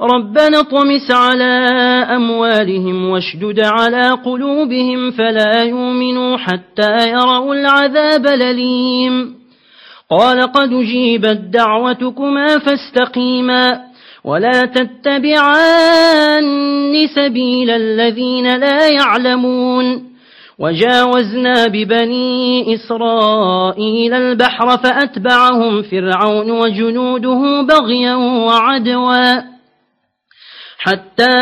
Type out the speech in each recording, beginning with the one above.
ربنا طمس على أموالهم واشدد على قلوبهم فلا يؤمنوا حتى يروا العذاب لليم قال قد جيبت دعوتكما فاستقيما ولا تتبعان سبيل الذين لا يعلمون. وجاوزنا ببني إسرائيل البحر فأتبعهم فرعون وجنوده بغيا وعدوا. حتى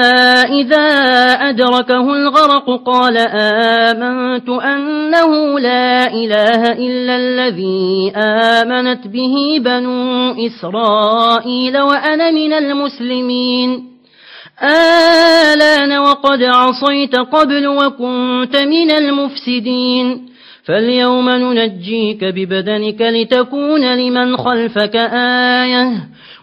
إذا أدركه الغرق قال آمنت أنه لا إله إلا الذي آمنت به بنو إسرائيل وأنا من المسلمين. آلان وقد عصيت قبل وكنت من المفسدين. فاليوم ننجيك ببدنك لتكون لمن خلفك آية.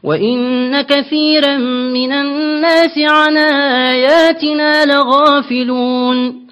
وإن كثيرا من الناس عن آياتنا لغافلون